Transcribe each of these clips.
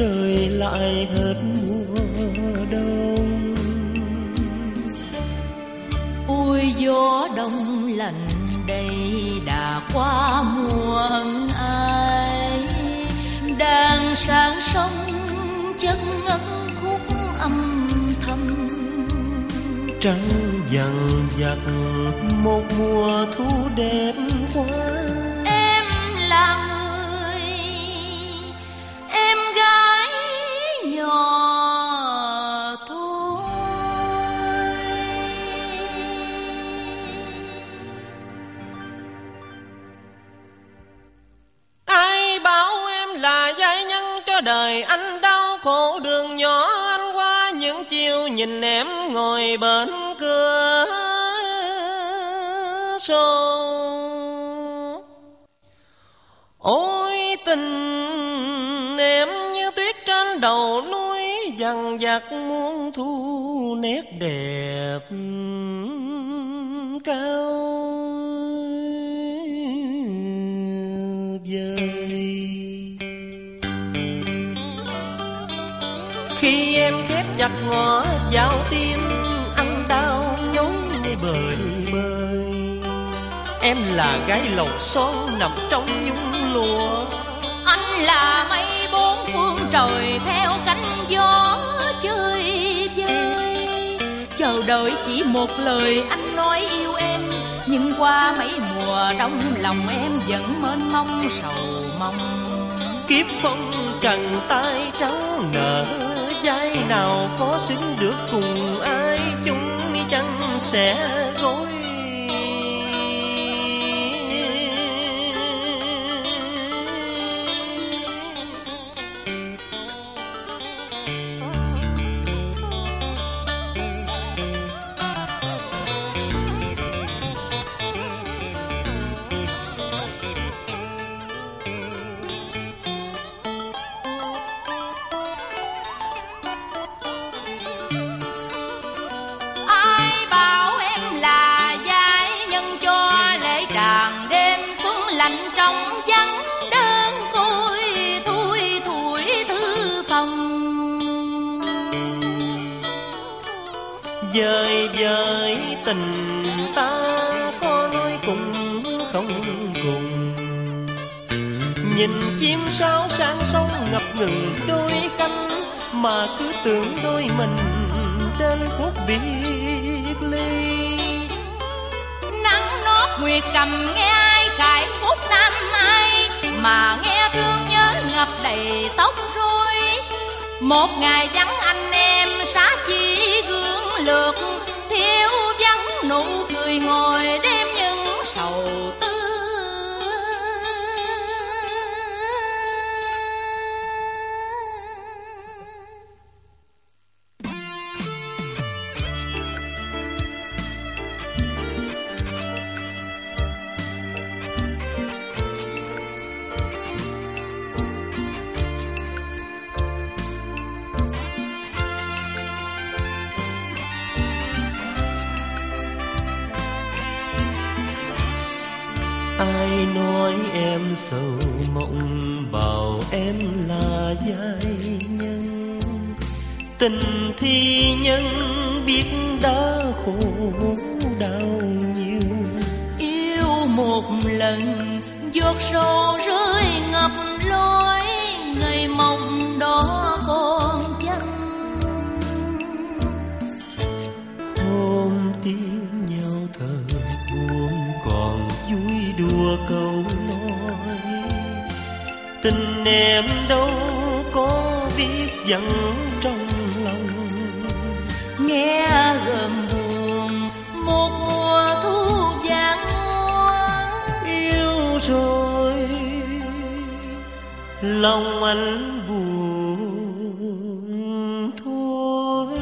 trời lại hết mùa đông. Ôi gió đông lạnh đây đã qua mùa ân ai. Đang sáng sông chất ngất khúc âm thầm. Trắng dần dặt một mùa thu đẹp quá đời anh đau khổ, đường nhỏ anh qua, những chiều nhìn em ngồi bên cửa sổ. Ôi, tình em như tuyết trên đầu núi, dằn dặt muôn thu nét đẹp cao. Chặt ngõ vào tim anh đau nhói như bời bời. Em là gái lầu son nằm trong nhung lụa. Anh là mây bốn phương trời theo cánh gió chơi vơi. Chờ đợi chỉ một lời anh nói yêu em nhưng qua mấy mùa đông lòng em vẫn mênh mông sầu mong. Kiếp phong trần tay trắng nợ dai nào có xứng được cùng ai chung chăng sẽ gối Dời dời tình ta có nói cùng không cùng. Nhìn chim sao sáng sông ngập ngừng đôi cánh, Mà cứ tưởng đôi mình đến phút biệt ly. Nắng nót nguyệt cầm nghe ai cài phút nam ai, mà nghe thương nhớ ngập đầy tóc rối. Một ngày vắng anh em xá chi lượt thiếu vắng nụ cười ngồi đêm những sầu tư sầu mộng bảo em là giai nhân. Tình thi nhân biết đã khổ đau nhiều. Yêu một lần, giọt sầu rơi dặn trong lòng. Nghe gần buồn một mùa thu vàng yêu rồi lòng anh buồn thôi.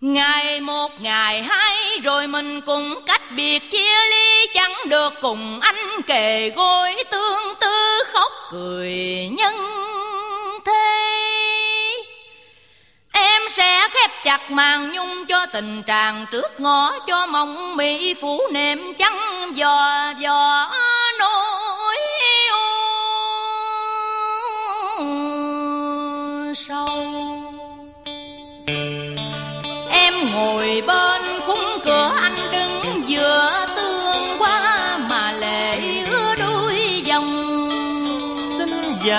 Ngày một ngày hai rồi mình cùng cách biệt chia ly, chẳng được cùng anh kề gối tương tư khóc cười nhân thế. Em sẽ khép chặt màn nhung cho tình trạng trước ngõ, cho mong mỹ phủ nệm trắng dò dò nỗi sâu. Em ngồi bơi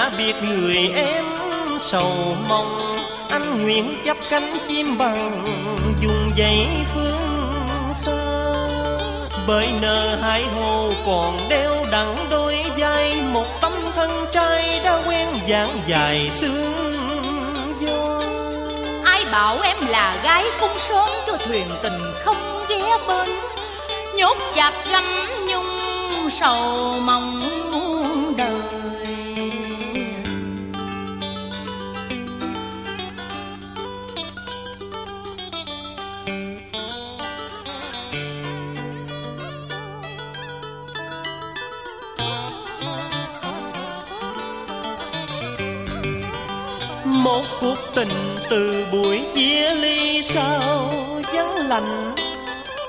giả biệt người em sầu mong. Anh nguyện chấp cánh chim bằng dùng dãy phương xa. Bởi nợ hai hồ còn đeo đặng đôi vai. Một tấm thân trai đã quen dáng dài sương gió. Ai bảo em là gái cung sớm cho thuyền tình không ghé bên nhốt chặt gấm nhung sầu mong. Một cuộc tình từ buổi chia ly sao vắng lạnh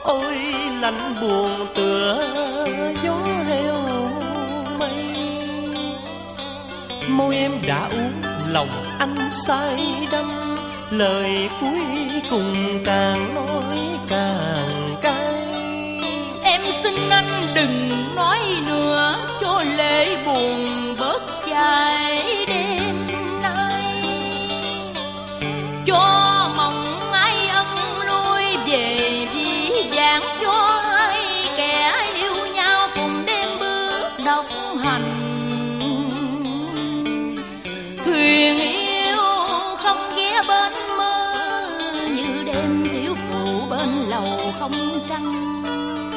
ôi lạnh buồn tựa gió heo mây. Môi em đã uống, lòng anh say đắm. Lời cuối cùng càng nói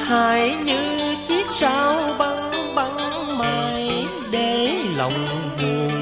hãy hai như chiếc sao băng băng mai để lòng buồn.